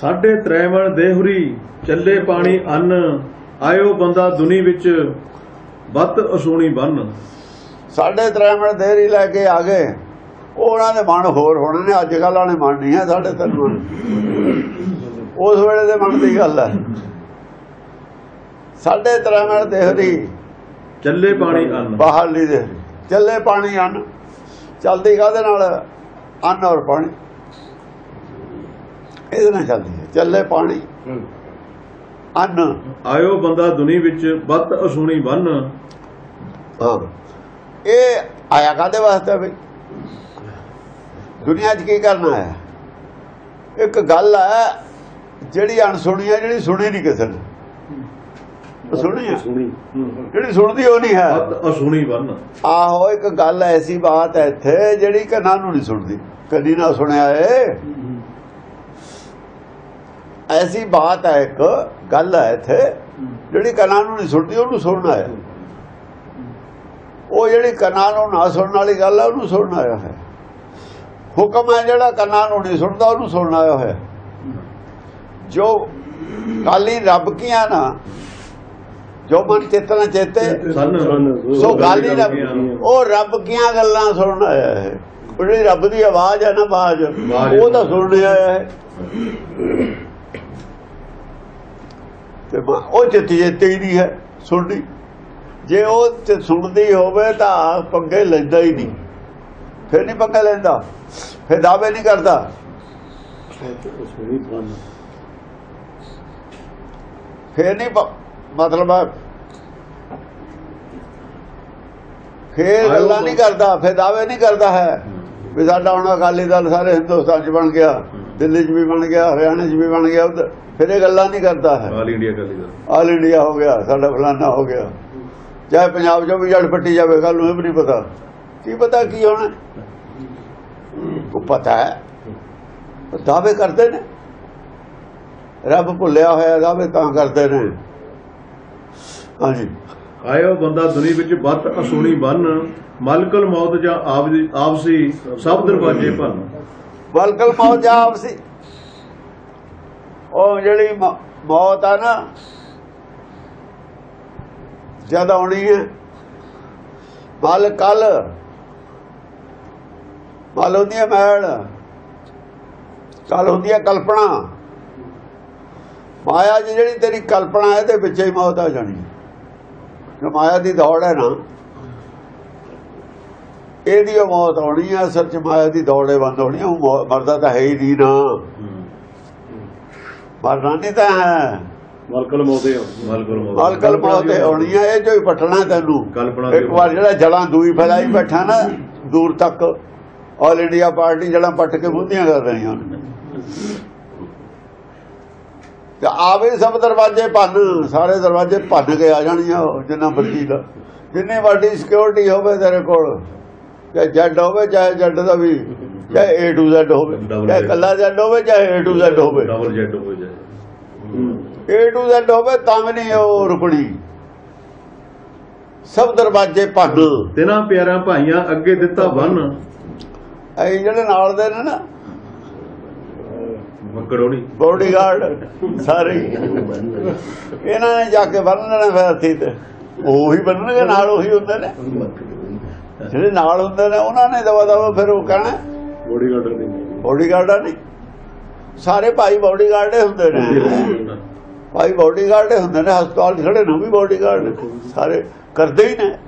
ਸਾਢੇ ਤ੍ਰੈਵਣ ਦੇਹੁਰੀ ਚੱਲੇ ਪਾਣੀ ਅੰਨ ਆਇਓ ਬੰਦਾ ਦੁਨੀ ਵਿੱਚ ਬੱਤ ਅਸੂਣੀ ਬੰਨ। ਸਾਡੇ ਤ੍ਰੈਮਣ ਦੇਰੀ ਲੈ ਕੇ ਆ ਗਏ। ਉਹ ਉਹਨਾਂ ਦੇ ਮਨ ਹੋਰ ਹੋਣੇ ਨੇ ਅੱਜ ਕੱਲ੍ਹ ਵਾਲੇ ਮਨ ਨਹੀਂ ਹੈ ਸਾਡੇ ਮਨ ਉਸ ਵੇਲੇ ਦੇ ਮਨ ਦੀ ਗੱਲ ਹੈ। ਸਾਡੇ ਤ੍ਰੈਮਣ ਦੇਹਰੀ ਚੱਲੇ ਪਾਣੀ ਅੰਨ। ਬਾਹਰਲੀ ਦੇ ਚੱਲੇ ਪਾਣੀ ਅੰਨ। ਚਲਦੀ ਕਾਹਦੇ ਨਾਲ? ਅੰਨ ਔਰ ਪਾਣੀ। ਇਹਦੇ ਨਾਲ ਚੱਲਦੀ ਹੈ। ਚੱਲੇ ਪਾਣੀ। ਅੰਨ। ਆਇਓ ਬੰਦਾ ਦੁਨੀ ਵਿੱਚ ਬੱਤ ਅਸੂਣੀ ਬੰਨ। ਹਾਂ। ਇਹ ਆਇਆ ਕਾਦੇ ਵਾਸਤੇ ਬਈ? ਦੁਨੀਆ 'ਚ ਕੀ ਕਰਨਾ ਹੈ ਇੱਕ ਗੱਲ ਹੈ ਜਿਹੜੀ ਅਣਸੁਣੀ ਹੈ ਜਿਹੜੀ ਸੁਣੀ ਨਹੀਂ ਕਿਸੇ ਨੇ। ਸੁਣੀ ਜਿਹੜੀ ਸੁਣਦੀ ਉਹ ਨਹੀਂ ਹੈ। ਅਸੂਣੀ ਬੰਨ। ਆਹੋ ਇੱਕ ਗੱਲ ਐਸੀ ਬਾਤ ਹੈ ਇੱਥੇ ਜਿਹੜੀ ਕੰਨਾਂ ਨੂੰ ਨਹੀਂ ਸੁਣਦੀ। ਕਦੀ ਨਾ ਸੁਣਿਆ ਏ। ਐਸੀ ਬਾਤ ਹੈ ਇੱਕ ਗੱਲ ਹੈ ਇੱਥੇ ਜਿਹੜੀ ਕੰਨਾਂ ਨੂੰ ਨਹੀਂ ਸੁਣਦੀ ਉਹਨੂੰ ਸੁਣਨਾ ਹੈ। ਉਹ ਜਿਹੜੀ ਕੰਨਾਂ ਨੂੰ ਨਾ ਸੁਣਨ ਵਾਲੀ ਗੱਲ ਹੈ ਉਹਨੂੰ ਸੁਣਨ ਆਇਆ ਹੈ। ਹੁਕਮ ਹੈ ਜਿਹੜਾ ਕੰਨਾਂ ਨੂੰ ਨਹੀਂ ਸੁਣਦਾ ਉਹਨੂੰ ਸੁਣਨ ਆਇਆ ਹੈ। ਜੋ ਕਾਲੀ ਰੱਬ ਕੀਆਂ ਨਾ ਜੋ ਮਨ ਚੇਤਨਾ ਚੇਤੇ ਸੋ ਗੱਲ ਰੱਬ ਉਹ ਰੱਬ ਕੀਆਂ ਗੱਲਾਂ ਸੁਣਨ ਆਇਆ ਹੈ। ਉਹ ਜਿਹੜੀ ਰੱਬ ਦੀ ਆਵਾਜ਼ ਹੈ ਨਾ ਆਵਾਜ਼। ਉਹ ਤਾਂ ਸੁਣਨ ਆਇਆ ਹੈ। ਤੇ ਮ- ਉਹ ਚਿੱਤ ਚੇਤੇ ਹੀ ਨਹੀਂ ਹੈ ਸੁਣਦੀ ਜੇ ਉਹ ਚ ਸੁਣਦੀ ਹੋਵੇ ਤਾਂ ਪੰਗੇ ਲੈਂਦਾ ਹੀ ਨਹੀਂ। ਫਿਰ ਨਹੀਂ ਪੰਗੇ ਲੈਂਦਾ। ਫਿਰ ਦਾਅਵੇ ਨਹੀਂ ਕਰਦਾ। ਫਿਰ ਨਹੀਂ ਮਤਲਬ ਫਿਰ ਗੱਲਾਂ ਨਹੀਂ ਕਰਦਾ ਫਿਰ ਦਾਅਵੇ ਨਹੀਂ ਕਰਦਾ ਹੈ। ਵੀ ਸਾਡਾ ਹੁਣ ਅਕਾਲੀ ਦਲ ਸਾਰੇ ਹਿੰਦੁਸਤਾਨ 'ਚ ਬਣ ਗਿਆ। ਦਿੱਲੀ 'ਚ ਵੀ ਬਣ ਗਿਆ ਹਰਿਆਣਾ 'ਚ ਵੀ ਬਣ ਗਿਆ ਉੱਧਰ। ਫਿਰ ਇਹ ਗੱਲਾਂ ਨਹੀਂ ਕਰਦਾ ਹੈ। ਆਲ ਇੰਡੀਆ ਕਾਲੀ ਦਾ ਆਲ ਇੰਡੀਆ ਹੋ ਗਿਆ ਸਾਡਾ ਫਲਾਨਾ ਹੋ ਗਿਆ। ਚਾਹੇ ਪੰਜਾਬ 'ਚੋਂ ਵੀ ਜੜ ਪੱਟੀ ਜਾਵੇ ਕੱਲ ਨੂੰ ਇਹ ਵੀ ਨਹੀਂ ਪਤਾ। ਕੀ ਪਤਾ ਕੀ ਹੋਣਾ ਉਹ ਪਤਾ ਹੈ। ਦਾਅਵੇ ਕਰਦੇ ਨੇ। ਰੱਬ ਭੁੱਲਿਆ ਹੋਇਆ ਦਾਅਵੇ ਤਾਂ ਕਰਦੇ ਨੇ। ਹਾਂਜੀ। ਆਇਓ ਬੰਦਾ ਦੁਨੀ ਵਿੱਚ ਬੱਤ ਅਸੂਣੀ ਬੰਨ ਮਲਕਲ ਮੌਤ ਜਾਂ ਆਪਦੀ ਆਪਸੀ ਸਭ ਦਰਵਾਜੇ ਭੰਨ। ਬਲਕਲ ਮੌਤ ਜਾਪ ਸੀ। ਉਹ ਜਿਹੜੀ ਮੌਤ ਆ ਨਾ ਜਦ ਆਉਣੀ ਹੈ ਬਲ ਕੱਲ ਬਲ ਹੁੰਦੀ ਹੈ ਮੈਲ ਕੱਲ ਹੁੰਦੀ ਹੈ ਕਲਪਨਾ। ਮਾਇਆ ਜਿਹੜੀ ਤੇਰੀ ਕਲਪਨਾ ਹੈ ਇਹਦੇ ਵਿੱਚ ਹੀ ਮੌਤ ਆ ਜਾਣੀ। ਜੋ ਮਾਇਆ ਦੀ ਦੌੜ ਹੈ ਨਾ ਇਹਦੀ ਉਹ ਮੌਤ ਹੋਣੀ ਹੈ ਅਸਲ 'ਚ ਮਾਇਆ ਦੀ ਦੌੜੇ ਬੰਦ ਹੋਣੀ ਮੌ- ਮਰਦਾ ਤਾਂ ਹੈ ਹੀ ਨਹੀਂ ਨਾ। ਮਰਨਾ ਨਹੀਂ ਤਾਂ ਹੈ। ਮਲਕਲ ਮੌਤੇ ਮਲਕਲ ਮੌਤ। ਅਲਕਲ ਮੌਤ ਹੀ ਹੋਣੀ ਹੈ ਇਹ ਜੋ ਹੀ ਪਟਣਾ ਤੈਨੂੰ। ਇੱਕ ਵਾਰ ਜਿਹੜਾ ਜੜਾਂ ਦੂਈ ਫੈਲਾਈ ਬੈਠਾ ਨਾ ਦੂਰ ਤੱਕ ਆਲ ਇੰਡੀਆ ਪਾਰਟੀ ਜੜਾਂ ਪੱਟ ਕੇ ਬੁੱਧੀਆਂ ਕਰ ਰਹੀਆਂ ਤੇ ਆਵੇ ਸਭ ਦਰਵਾਜ਼ੇ ਭੰਨ ਸਾਰੇ ਦਰਵਾਜ਼ੇ ਭੰਨ ਕੇ ਆ ਜਾਣੀਆਂ ਜਿੰਨਾ ਮਰਜ਼ੀ ਦਾ ਜਿੰਨੀ ਵੱਡੀ ਸਿਕਿਉਰਿਟੀ ਹੋਵੇ ਤੇਰੇ ਕੋਲ ਚਾਹੇ ਜੱਡ ਹੋਵੇ ਚਾਹੇ ਜੱਡ ਦਾ ਵੀ ਚਾਹੇ A to Z ਹੋਵੇ ਚਾਹੇ। ਕੱਲਾ ਜੱਡ ਹੋਵੇ ਚਾਹੇ A to Z ਹੋਵੇ। ਡਬਲ ਜੈਟ ਹੋ ਜਾਏ A to Z ਹੋਵੇ ਤਾਂ ਵੀ ਨਹੀਂ ਉਹ ਰੁਕਣੀ। ਸਭ ਦਰਵਾਜ਼ੇ ਭੰਨ। ਤਿਨਾਂ ਪਿਆਰਿਆਂ ਭਾਈਆਂ ਅੱਗੇ ਦਿੱਤਾ ਬੰਨ। ਇਹ ਜਿਹੜੇ ਨਾਲ ਦੇ ਨੇ ਨਾ ਮੱਕੜੋਣੀ। ਬੋਡੀਗਾਰਡ ਸਾਰੇ। ਇਹਨਾਂ ਨੇ ਜਾ ਕੇ ਬੰਨ ਲੈਣਾ ਫਿਰ ਹੱਥੀ ਤੇ। ਉਹੀ ਬੰਨਣਗੇ ਨਾਲ ਉਹੀ ਹੁੰਦੇ ਨੇ। ਜਿਹੜੇ ਨਾਲ ਹੁੰਦੇ ਨੇ ਉਹਨਾਂ ਨੇ ਦਵਾ ਦਵਾ ਫਿਰ ਉਹ ਕਹਿਣਾ ਬੋਡੀ ਗਾਰਡਰ ਨਹੀਂ ਬੋਡੀਗਾਰਡਾਂ ਨਹੀਂ ਸਾਰੇ ਭਾਈ ਬੋਡੀਗਾਰਡ ਹੁੰਦੇ ਨੇ। ਭਾਈ ਬੋਡੀਗਾਰਡ ਹੁੰਦੇ ਨੇ ਹਸਪਤਾਲ ਖੜੇ ਨੇ ਵੀ ਬੋਡੀਗਾਰਡ। ਸਾਰੇ ਕਰਦੇ ਹੀ ਨੇ।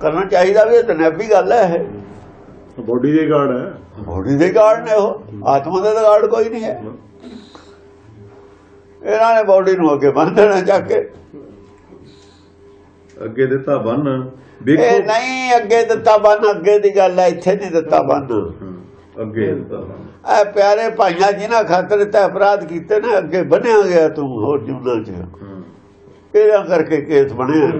ਕਰਨਾ ਚਾਹੀਦਾ ਵੀ ਇਹ ਤਨੈਬੀ ਗੱਲ ਹੈ ਇਹ। ਬੋਡੀ ਦੇ ਗਾਰਡ ਹੈ। ਬੋਡੀ ਦੇ ਗਾਰਡ ਨੇ ਉਹ। ਆਤਮਾ ਦੇ ਗਾਰਡ ਕੋਈ ਨਹੀਂ ਹੈ। ਇਹਨਾਂ ਨੇ ਬੋਡੀ ਨੂੰ ਅੱਗੇ ਬੰਨ ਦੇਣਾ ਜਾ ਕੇ। ਅੱਗੇ ਦਿੱਤਾ ਬੰਨ ਇਹ ਵੇਖੋ ਨਹੀਂ ਅੱਗੇ ਦਿੱਤਾ ਬੰਨ ਅੱਗੇ ਦੀ ਗੱਲ ਹੈ ਇੱਥੇ ਨਹੀਂ ਦਿੱਤਾ ਬੰਨ। ਅੱਗੇ ਦਿੱਤਾ ਇਹ ਪਿਆਰੇ ਭਾਈਆਂ ਜਿਨ੍ਹਾਂ ਖਾਤਰ ਤੇ ਅਪਰਾਧ ਕੀਤੇ ਨੇ ਅੱਗੇ ਬੰਨਿਆ ਗਿਆ ਤੂੰ ਹੋਰ ਜੁਨਾ ਚ। ਇਹਦਾ ਕਰਕੇ ਕੇਸ ਬਣਿਆ?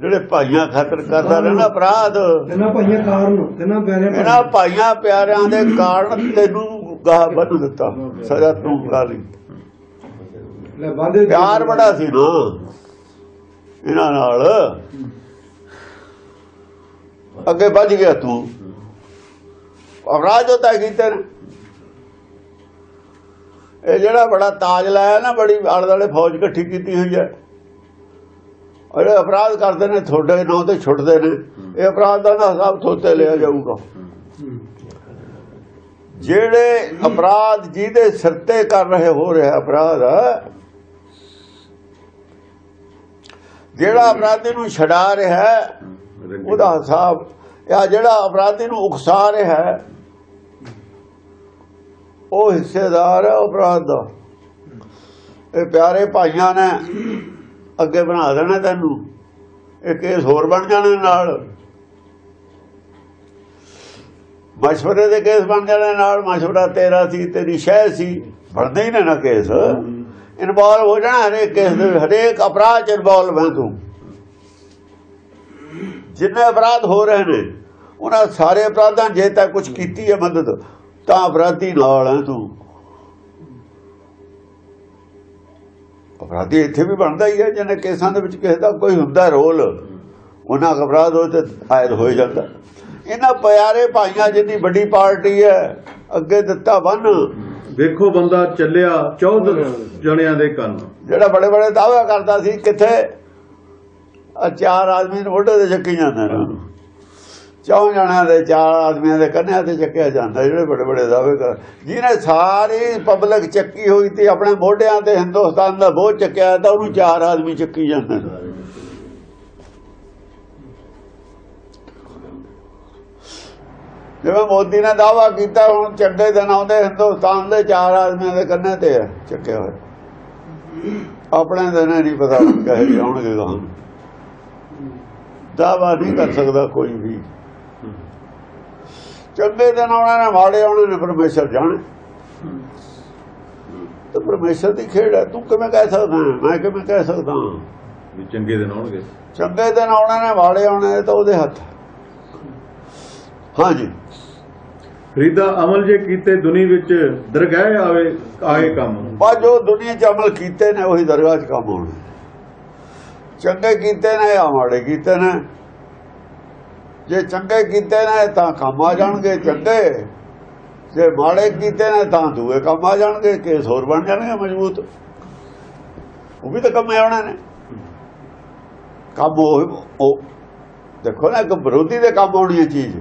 ਜਿਹੜੇ ਭਾਈਆਂ ਖਾਤਰ ਕਰਦਾ ਰਹਿਣਾ ਅਪਰਾਧ। ਇਹਨਾਂ ਭਾਈਆਂ ਕਾਰਨ ਇਹਨਾਂ ਪਿਆਰੇ ਇਹਨਾਂ ਭਾਈਆਂ ਪਿਆਰਿਆਂ ਦੇ ਕਾਰਨ ਤੈਨੂੰ ਗਾਹ ਬੰਨ ਦਿੱਤਾ ਸਜ਼ਾ ਤੂੰ ਖਾ ਲਈ। ਲੈ ਬਾਂਦੇ ਪਿਆਰ ਬੜਾ ਸੀ ਨਾ। ਇਹਨਾਂ ਨਾਲ। ਅੱਗੇ ਵੱਜ ਗਿਆ ਤੂੰ। ਅਪਰਾਧ ਹੋਤਾ ਕੀਤੇ ਇਹ ਜਿਹੜਾ ਬੜਾ ਤਾਜ ਲਾਇਆ ਨਾ, ਬੜੀ ਆਲੇ ਦੁਆਲੇ ਫੌਜ ਇਕੱਠੀ ਕੀਤੀ ਹੋਈ ਹੈ। ਔਰ ਅਪਰਾਧ ਕਰਦੇ ਨੇ, ਤੁਹਾਡੇ ਨਾਂ ਤੇ ਛੁੱਟਦੇ ਨੇ। ਇਹ ਅਪਰਾਧ ਦਾ ਨਾ ਹਿਸਾਬ ਥੋਤੇ ਲਿਆ ਜਾਊਗਾ। ਜਿਹੜੇ ਅਪਰਾਧ ਜਿਹਦੇ ਸਿਰ ਤੇ ਕਰ ਰਹੇ ਹੋ ਰਿਹਾ ਅਪਰਾਧ, ਜਿਹੜਾ ਅਪਰਾਧੀ ਨੂੰ ਛਡਾ ਰਿਹਾ ਉਹਦਾ ਹਿਸਾਬ ਜਾਂ ਜਿਹੜਾ ਅਪਰਾਧੀ ਨੂੰ ਉਕਸਾ ਰਿਹਾ ਹੈ, ਉਹ ਹਿੱਸੇਦਾਰ ਹੈ ਅਪਰਾਧ। ਦਾ ਇਹ ਪਿਆਰੇ ਭਾਈਆਂ ਨੇ ਅੱਗੇ ਬਣਾ ਦੇਣਾ ਤੈਨੂੰ। ਇਹ ਕੇਸ ਹੋਰ ਬਣ ਜਾਣੇ ਨਾਲ। ਮਸ਼ਵਰੇ ਦੇ ਕੇਸ ਬਣ ਜਾਣੇ ਨਾਲ ਮਸ਼ਵਰਾ ਤੇਰਾ ਸੀ ਤੇਰੀ ਸ਼ਹਿ ਸੀ ਬਣਦੇ ਹੀ ਨੇ ਕੇਸ। ਇਨਵੋਲਵ ਹੋ ਜਾਣਾ ਹਰੇਕ ਕੇਸ ਦੇ ਹਰੇਕ ਅਪਰਾਧ ਇਨਵੋਲਵ ਹੈ ਤੂੰ। ਜਿੰਨੇ ਅਪਰਾਧ ਹੋ ਰਹੇ ਨੇ ਉਹਨਾਂ ਸਾਰੇ ਅਪਰਾਧਾਂ ਜੇ ਤਾਂ ਕੁਝ ਕੀਤੀ ਹੈ ਮਦਦ ਤਾਂ ਅਪਰਾਧੀ ਨਾਲ ਹੈ ਤੂੰ। ਅਪਰਾਧੀ ਇੱਥੇ ਵੀ ਬਣਦਾ ਹੀ ਹੈ ਜਿਹਨੇ ਕੇਸਾਂ ਦੇ ਵਿੱਚ ਕਿਸੇ ਦਾ ਕੋਈ ਹੁੰਦਾ ਰੋਲ ਉਹਨਾਂ ਅਪਰਾਧ ਹੋ ਤੇ ਆਇਦ ਹੋ ਜਾਂਦਾ। ਇਹਨਾਂ ਪਿਆਰੇ ਭਾਈਆਂ ਜਿੰਨੀ ਵੱਡੀ ਪਾਰਟੀ ਹੈ ਅੱਗੇ ਦਿੱਤਾ ਬੰਨ ਵੇਖੋ ਬੰਦਾ ਚੱਲਿਆ 14 ਜਣਿਆਂ ਦੇ ਕੰਨ। ਜਿਹੜਾ ਬੜੇ ਬੜੇ ਦਾਅਵੇ ਕਰਦਾ ਸੀ ਕਿੱਥੇ ਆ ਚਾਰ ਆਦਮੀ ਨੂੰ ਮੋਢੇ ਤੇ ਚੱਕੀ ਜਾਂਦਾ ਨੇ। ਉਹਨੂੰ। ਚੌਂ ਜਣਿਆਂ ਦੇ, ਚਾਰ ਆਦਮੀਆਂ ਦੇ ਕੰਨਿਆਂ ਤੇ ਚੱਕਿਆ ਜਾਂਦਾ, ਜਿਹੜੇ ਬੜੇ ਬੜੇ ਦਾਅਵੇ ਕਰ ਜਿਹਨੇ ਸਾਰੀ ਪਬਲਿਕ ਚੱਕੀ ਹੋਈ ਤੇ ਆਪਣੇ ਮੋਢਿਆਂ ਤੇ ਹਿੰਦੁਸਤਾਨ ਦਾ ਬੋਝ ਚੱਕਿਆ ਤਾਂ ਉਹਨੂੰ ਚਾਰ ਆਦਮੀ ਚੱਕੀ ਜਾਂਦੇ ਜਿਵੇਂ ਮੋਦੀ ਨੇ ਦਾਵਾ ਕੀਤਾ, ਹੁਣ ਚੰਗੇ ਦਿਨ ਆਉਂਦੇ, ਹਿੰਦੁਸਤਾਨ ਦੇ ਚਾਰ ਆਦਮੀਆਂ ਦੇ ਕੰਨੇ ਤੇ ਆ ਚੱਕਿਆ ਹੋਇਆ। ਆਪਣੇ ਦਿਨ ਨਹੀਂ ਪਤਾ ਕਹੇ ਆਉਣਗੇ ਗਾਂ ਦਾਵਾ ਨਹੀਂ ਕਰ ਸਕਦਾ ਕੋਈ ਵੀ। ਚੰਗੇ ਦਿਨ ਆਉਣਾ ਨੇ ਮਾੜੇ ਆਉਣੇ ਨੇ ਪਰਮੇਸ਼ਰ ਜਾਣੇ। ਤੇ ਪਰਮੇਸ਼ਰ ਦੀ ਖੇਡ ਹੈ। ਤੂੰ ਕਿਵੇਂ ਕਹਿ ਸਕਦਾ? ਮੈਂ ਕਿਵੇਂ ਕਹਿ ਸਕਦਾ? ਵੀ ਚੰਗੇ ਦਿਨ ਆਉਣਗੇ। ਚੰਗੇ ਦਿਨ ਆਉਣੇ ਨੇ ਮਾੜੇ ਆਉਣੇ ਤਾਂ ਉਹਦੇ ਹੱਥ ਹਾਂਜੀ। ਫਰੀਦਾ ਅਮਲ ਜੇ ਕੀਤੇ ਦੁਨੀ ਵਿੱਚ ਦਰਗਾਹ ਆਵੇ ਆਏ ਕੰਮ। ਬਾ ਜੋ ਦੁਨੀਆ 'ਚ ਅਮਲ ਕੀਤੇ ਨੇ ਉਹੀ ਦਰਗਾਹ 'ਚ ਕੰਮ ਆਉਣੇ। ਚੰਗੇ ਕੀਤੇ ਨੇ ਜਾਂ ਮਾੜੇ ਕੀਤੇ ਨੇ? ਜੇ ਚੰਗੇ ਕੀਤੇ ਨੇ ਤਾਂ ਕੰਮ ਆ ਜਾਣਗੇ ਚੰਗੇ। ਜੇ ਮਾੜੇ ਕੀਤੇ ਨੇ ਤਾਂ ਦੂਏ ਕੰਮ ਆ ਜਾਣਗੇ, ਕੇਸ ਹੋਰ ਬਣ ਜਾਣਗੇ ਮਜ਼ਬੂਤ। ਉਹ ਵੀ ਤਾਂ ਕੰਮ ਆਉਣੇ ਨੇ। ਕੰਮ ਉਹ ਉਹ ਦੇਖੋ ਨਾ, ਇੱਕ ਵਿਰੋਧੀ ਦੇ ਕੰਮ ਆਉਣੀ ਹੈ ਚੀਜ਼।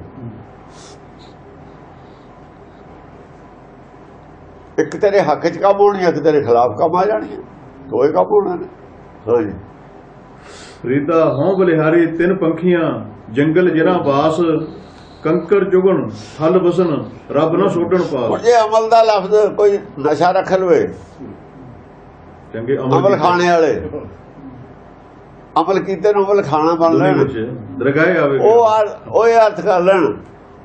ਇੱਕ ਤੇਰੇ ਹੱਕ 'ਚ ਕੰਮ ਆਉਣੀ ਹੈ, ਇੱਕ ਤੇਰੇ ਖਿਲਾਫ ਕੰਮ ਆ ਜਾਣੀ ਹੈ ਦੋਏ ਕੰਮ ਹੋਣਾ ਨੇ। ਹਾਂਜੀ ਫਰੀਦਾ ਹਉ ਬਲਿਹਾਰੀ ਤਿੰਨ ਪੰਖੀਆਂ ਜੰਗਲ ਜਿਨਾ ਬਾਸ ਕੰਕਰ ਚੁਗਣ ਥਲ ਬਸਨ ਰੱਬ ਨਾ ਛੋਟਣ ਪਾਸ। ਜੇ ਅਮਲ ਦਾ ਲਫ਼ਜ਼ ਕੋਈ ਨਸ਼ਾ ਰੱਖ ਲਵੇ ਚੰਗੇ ਅਮਲ ਖਾਣੇ ਵਾਲੇ। ਅਮਲ ਕੀਤੇ ਨੂੰ ਅਮਲ ਖਾਣਾ ਬਣ ਲੈਣ। ਵਿੱਚ ਦਰਗਾਹ ਆਵੇ ਉਹ ਉਹ ਅਰਥ ਕਰ ਲੈਣ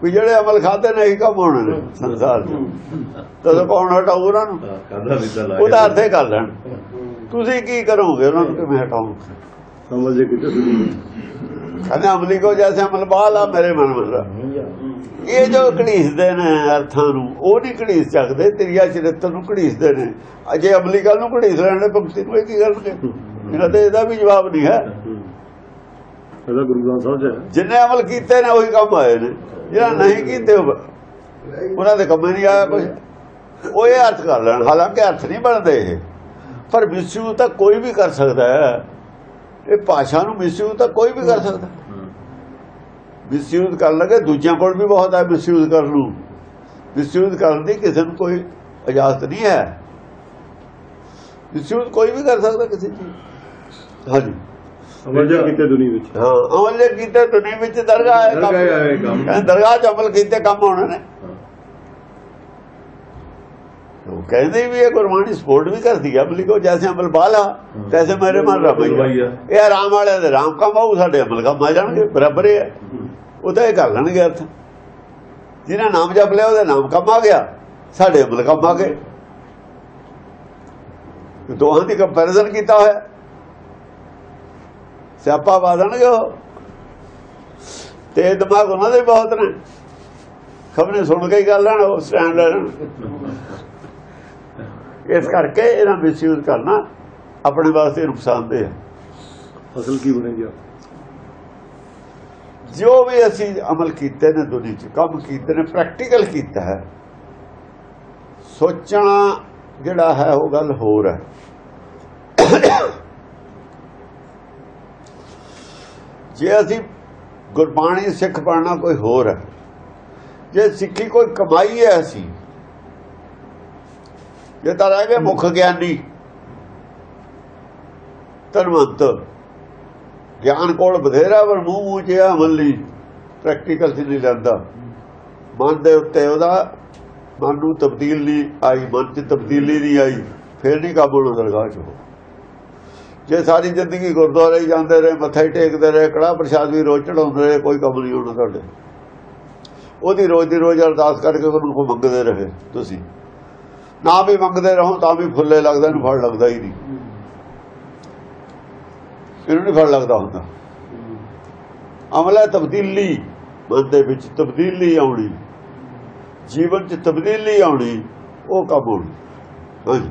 ਵੀ ਜਿਹੜੇ ਅਮਲ ਖਾਦੇ ਨੇ ਇਹੀ ਕੰਮ ਹੋਣੇ ਨੇ ਸੰਸਾਰ 'ਚ। ਤਦੋਂ ਕੌਣ ਹਟਾਊ ਉਹਨਾਂ ਨੂੰ? ਉਹਦਾ ਅਰਥ ਹੀ ਕਰ ਲੈਣ। ਤੁਸੀਂ ਕੀ ਕਰੋਗੇ ਉਹਨਾਂ ਨੂੰ ਕਿਵੇਂ ਹਟਾਓਗੇ ਸਮਝ ਕਿਤੇ ਕਹਿੰਦੇ ਅਮਲੀ ਕੋ ਜੈਸੇ ਅਮਲ ਬਾਲਾ ਮੇਰੇ ਮਨ ਮਨ ਇਹ ਜੋ ਘੜੀਸਦੇ ਨੇ ਅਰਥਾਂ ਨੂੰ ਉਹ ਨਹੀਂ ਘੜੀਸ ਸਕਦੇ ਤੇਰੀਆ ਚਰਿੱਤਰ ਨੂੰ ਘੜੀਸਦੇ ਨੇ। ਅਜੇ ਅਮਲੀ ਗੱਲ ਨੂੰ ਘੜੀਸ ਲੈਣੇ ਭਗਤੀ ਨੂੰ ਇਹ ਕੀ ਕਰਨਗੇ ਇਹਨਾਂ ਤੇ ਇਹਦਾ ਵੀ ਜਵਾਬ ਨਹੀਂ ਹੈ। ਇਹਦਾ ਗੁਰੂ ਗ੍ਰੰਥ ਸਾਹਿਬ ਜਿੰਨੇ ਅਮਲ ਕੀਤੇ ਨੇ ਉਹੀ ਕੰਮ ਆਏ ਨੇ। ਜਿਹੜਾ ਨਹੀਂ ਕੀਤੇ ਉਹ- ਉਹਨਾਂ ਦੇ ਕੰਮ ਨਹੀਂ ਆਇਆ ਕੁਝ ਉਹ ਇਹ ਅਰਥ ਕਰ ਲੈਣ। ਹਾਲਾਂਕਿ ਅਰਥ ਨਹੀਂ ਬਣਦੇ ਇਹ। ਪਰ ਮਿਸਯੂਜ਼ ਤਾਂ ਕੋਈ ਵੀ ਕਰ ਸਕਦਾ ਹੈ। ਇਹ ਭਾਸ਼ਾ ਨੂੰ ਮਿਸਯੂਜ਼ ਤਾਂ ਕੋਈ ਵੀ ਕਰ ਸਕਦਾ। ਮਿਸਯੂਜ਼ ਕਰਨ ਲੱਗੇ ਦੂਜਿਆਂ ਕੋਲ ਵੀ ਬਹੁਤ ਹੈ ਮਿਸਯੂਜ਼ ਕਰਨ ਨੂੰ। ਮਿਸਯੂਜ਼ ਕਰਨ ਦੀ ਕਿਸੇ ਨੂੰ ਕੋਈ ਇਜਾਜ਼ਤ ਨਹੀਂ ਹੈ। ਮਿਸਯੂਜ਼ ਕੋਈ ਵੀ ਕਰ ਸਕਦਾ ਕਿਸੇ ਚੀਜ਼ ਹਾਂਜੀ। ਅਮਲ ਕੀਤੇ ਦੁਨੀ ਵਿੱਚ। ਹਾਂ ਅਮਲ ਕੀਤੇ ਦੁਨੀਆ ਵਿੱਚ ਦਰਗਾਹ ਹੈ ਦਰਗਾਹ 'ਚ ਅਮਲ ਕੀਤੇ ਕੰਮ ਹੋਣੇ ਨੇ ਉਹ ਕਹਿੰਦੇ ਵੀ ਇਹ ਗੁਰਬਾਣੀ ਸਪੋਰਟ ਵੀ ਕਰਦੀ ਹੈ ਅਮਲੀ ਕੋ ਜੈਸੇ ਅਮਲ ਬਾਲਾ ਤੈਸੇ ਮੇਰੇ ਮਨ ਰਵਈਆ ਇਹ ਆਰਾਮ ਵਾਲਿਆਂ ਦੇ ਰਾਮ ਕੰਮ ਆਊ ਸਾਡੇ ਅਮਲ ਕੰਮ ਆ ਜਾਣਗੇ ਬਰਾਬਰ ਹੀ ਉਹ ਤਾਂ ਇਹ ਕਰ ਲੈਣਗੇ ਅਰਥ। ਜਿਹਨੇ ਨਾਮ ਜਪ ਲਿਆ ਉਹਦੇ ਨਾਮ ਕੰਮ ਆ ਗਿਆ ਸਾਡੇ ਅਮਲ ਕੰਮ ਆ ਗਏ। ਦੋਹਾਂ ਦੀ ਕੰਪੈਰੀਜ਼ਨ ਕੀਤਾ ਹੋਇਆ। ਸਿਆਪਾ ਬਾਦਣਗੇ ਉਹ। ਤੇ ਦਿਮਾਗ ਉਹਨਾਂ ਦੇ ਬਹੁਤ ਨੇ। ਖਬਰੇ ਸੁਣ ਕੇ ਹੀ ਗੱਲ ਲੈਣ ਉਹ ਸਟੈਂਡ ਲੈਣ। ਇਸ ਕਰਕੇ ਇਹਨਾਂ ਮਿਸਯੂਜ਼ ਕਰਨਾ ਆਪਣੇ ਵਾਸਤੇ ਨੁਕਸਾਨਦੇਹ ਹੈ ਫਸਲ ਕੀ ਬਣੇਗੀ? ਜੋ ਵੀ ਅਸੀਂ ਅਮਲ ਕੀਤੇ ਨੇ ਦੁਨੀਆ 'ਚ ਕੰਮ ਕੀਤੇ ਨੇ ਪ੍ਰੈਕਟੀਕਲ ਕੀਤਾ ਹੈ ਸੋਚਣਾ ਜਿਹੜਾ ਹੈ ਉਹ ਗੱਲ ਹੋਰ ਹੈ। ਜੇ ਅਸੀਂ ਗੁਰਬਾਣੀ ਸਿੱਖ ਪੜਨਾ ਕੋਈ ਹੋਰ ਹੈ ਜੇ ਸਿੱਖੀ ਕੋਈ ਕਮਾਈ ਹੈ ਅਸੀਂ ਜੇ ਤਾਂ ਰਹਿ ਗਏ ਮੁੱਖ ਗਿਆਨੀ। ਧਨਵੰਤ। ਗਿਆਨ ਕੋਲ ਬਥੇਰਾ ਪਰ ਮੂੰਹ ਮੂੰਹ ਚ ਪ੍ਰੈਕਟੀਕਲ ਚ ਨਹੀਂ ਲੈਂਦਾ। ਮਨ ਦੇ ਉੱਤੇ ਉਹਦਾ ਮਨ ਨੂੰ ਤਬਦੀਲ ਨਹੀਂ ਆਈ, ਮਨ ਚ ਤਬਦੀਲੀ ਨਹੀਂ ਆਈ, ਫਿਰ ਨਹੀਂ ਕਾਬੂ ਨੂੰ ਦਰਗਾਹ ਚ ਹੋ ਜੇ ਸਾਰੀ ਜ਼ਿੰਦਗੀ ਗੁਰਦੁਆਰੇ ਹੀ ਜਾਂਦੇ ਰਹੇ, ਮੱਥਾ ਹੀ ਟੇਕਦੇ ਰਹੇ ਕੜਾ ਪ੍ਰਸ਼ਾਦ ਵੀ ਰੋਜ਼ ਚੜਾਉਂਦੇ ਰਹੇ, ਕੋਈ ਕੰਮ ਨਹੀਂ ਹੋਣਾ ਤੁਹਾਡੇ। ਉਹਦੀ ਰੋਜ਼ ਦੀ ਰੋਜ਼ ਅਰਦਾਸ ਕਰਕੇ ਉਹਨੂੰ ਮੰਗਦੇ ਰਹੇ ਤੁਸੀਂ। ਨਾ ਵੀ ਮੰਗਦੇ ਰਹੋ, ਤਾਂ ਵੀ ਫੁੱਲੇ ਲੱਗਦਾ ਇਹਨੂੰ ਫੜ ਲੱਗਦਾ ਹੀ ਨਹੀਂ। ਇਹਨੂੰ ਨਹੀਂ ਫੜ ਲੱਗਦਾ ਹੁੰਦਾ। ਅਮਲ ਤਬਦੀਲੀ, ਮਨ ਦੇ ਵਿੱਚ ਤਬਦੀਲੀ ਆਉਣੀ। ਜੀਵਨ 'ਚ ਤਬਦੀਲੀ ਆਉਣੀ, ਉਹ ਕੰਮ ਹੋਣੀ ਹਾਂਜੀ।